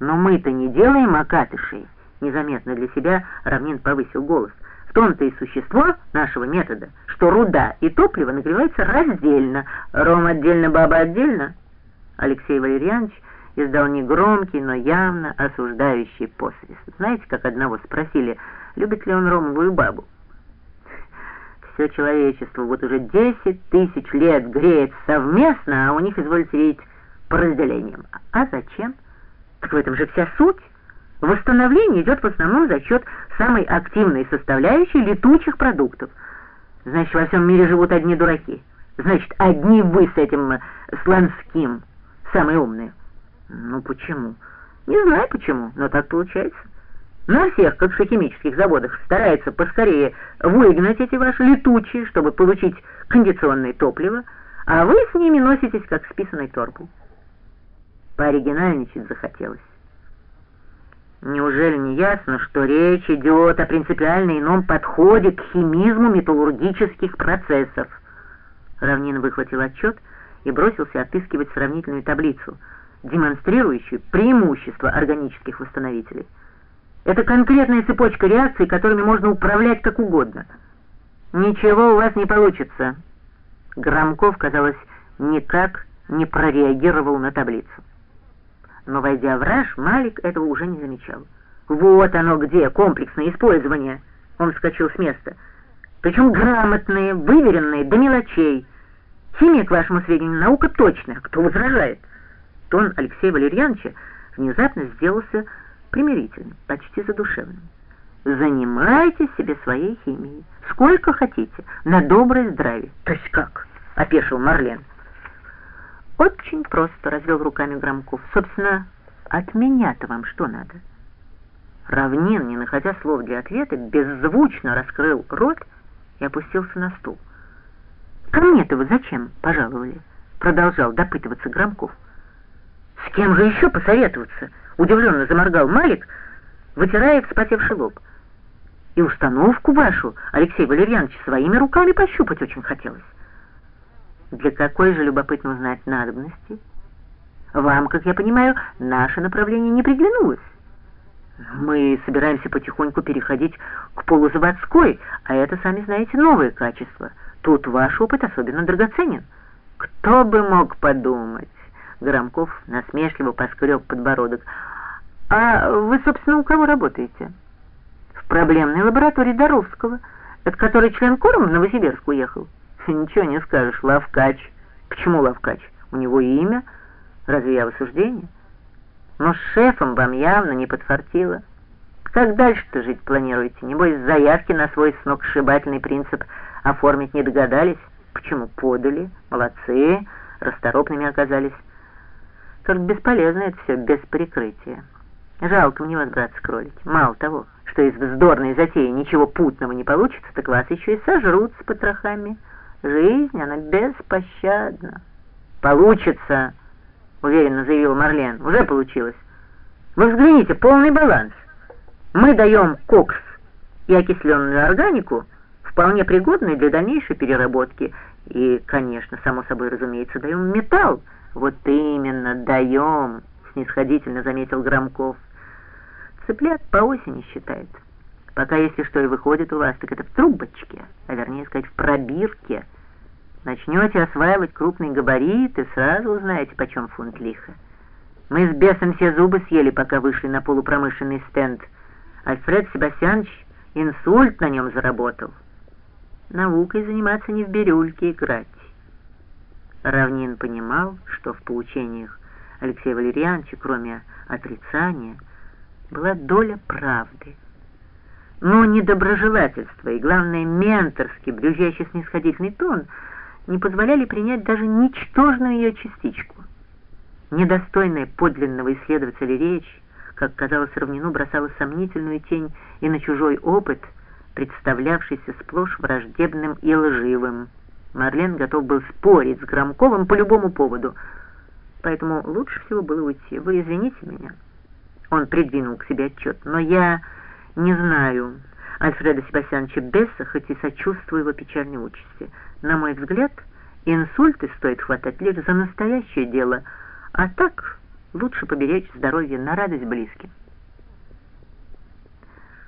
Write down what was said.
Но мы-то не делаем окатышей. Незаметно для себя Равнин повысил голос. В том-то и существо нашего метода, что руда и топливо нагреваются раздельно. Ром отдельно, баба отдельно. Алексей Валерьянович издал негромкий, но явно осуждающий посвист. Знаете, как одного спросили, любит ли он ромовую бабу? Все человечество вот уже десять тысяч лет греет совместно, а у них, извольте видеть, по разделениям. А зачем? Так в этом же вся суть. Восстановление идет в основном за счет самой активной составляющей летучих продуктов. Значит, во всем мире живут одни дураки. Значит, одни вы с этим э, сланским, самые умные. Ну почему? Не знаю почему, но так получается. На всех химических заводах стараются поскорее выгнать эти ваши летучие, чтобы получить кондиционное топливо, а вы с ними носитесь, как с писаной торбой. Пооригинальничать захотелось. Неужели не ясно, что речь идет о принципиально ином подходе к химизму металлургических процессов? Равнин выхватил отчет и бросился отыскивать сравнительную таблицу, демонстрирующую преимущества органических восстановителей. Это конкретная цепочка реакций, которыми можно управлять как угодно. Ничего у вас не получится. Громков, казалось, никак не прореагировал на таблицу. Но, войдя в раж, Малик этого уже не замечал. «Вот оно где, комплексное использование!» Он вскочил с места. «Причем грамотные, выверенные, до мелочей. Химия, к вашему сведению, наука точная. Кто возражает?» Тон Алексея Валерьяновича внезапно сделался примирительным, почти задушевным. Занимайтесь себе своей химией, сколько хотите, на доброе здравие. То есть как? Опешил Марлен. Очень просто, развел руками Громков. Собственно, от меня-то вам что надо? Равнин, не находя слов для ответа, беззвучно раскрыл рот и опустился на стул. «Ко мне-то вы зачем пожаловали?» Продолжал допытываться Громков. «С кем же еще посоветоваться?» Удивленно заморгал Малик, вытирая вспотевший лоб. И установку вашу, Алексей Валерьянович, своими руками пощупать очень хотелось. Для какой же любопытно узнать надобности? Вам, как я понимаю, наше направление не приглянулось. Мы собираемся потихоньку переходить к полузаводской, а это, сами знаете, новое качество. Тут ваш опыт особенно драгоценен. Кто бы мог подумать? Громков насмешливо поскреб подбородок. «А вы, собственно, у кого работаете?» «В проблемной лаборатории Доровского, от которой член Кором в Новосибирск уехал». «Ничего не скажешь, Лавкач». «Почему Лавкач? У него имя. Разве я в осуждении?» «Но с шефом вам явно не подфартило. Как дальше-то жить планируете? Небось, заявки на свой сногсшибательный принцип оформить не догадались? Почему подали? Молодцы, расторопными оказались». Только бесполезно это все без прикрытия. Жалко мне вас, брат, скролить. Мало того, что из вздорной затеи ничего путного не получится, так вас еще и сожрут с потрохами. Жизнь, она беспощадна. Получится, уверенно заявил Марлен. Уже получилось. Вы взгляните, полный баланс. Мы даем кокс и окисленную органику, вполне пригодные для дальнейшей переработки. И, конечно, само собой разумеется, даем металл, «Вот именно, даем», — снисходительно заметил Громков. «Цыплят по осени считает. Пока, если что и выходит у вас, так это в трубочке, а вернее сказать, в пробирке. Начнете осваивать крупные габариты, сразу узнаете, почем фунт лиха. Мы с бесом все зубы съели, пока вышли на полупромышленный стенд. Альфред Себастьянович инсульт на нем заработал. Наукой заниматься не в бирюльке играть. Равнин понимал, что в поучениях Алексея Валерьяновича, кроме отрицания, была доля правды. Но недоброжелательство и, главное, менторский, брюзжащий снисходительный тон не позволяли принять даже ничтожную ее частичку. Недостойная подлинного исследователя речь, как казалось Равнину, бросала сомнительную тень и на чужой опыт, представлявшийся сплошь враждебным и лживым. Марлен готов был спорить с Громковым по любому поводу, поэтому лучше всего было уйти. Вы извините меня. Он придвинул к себе отчет, но я не знаю Альфреда Себастьяновича Бесса, хоть и сочувствую его печальной участи. На мой взгляд, инсульты стоит хватать лишь за настоящее дело, а так лучше поберечь здоровье на радость близким.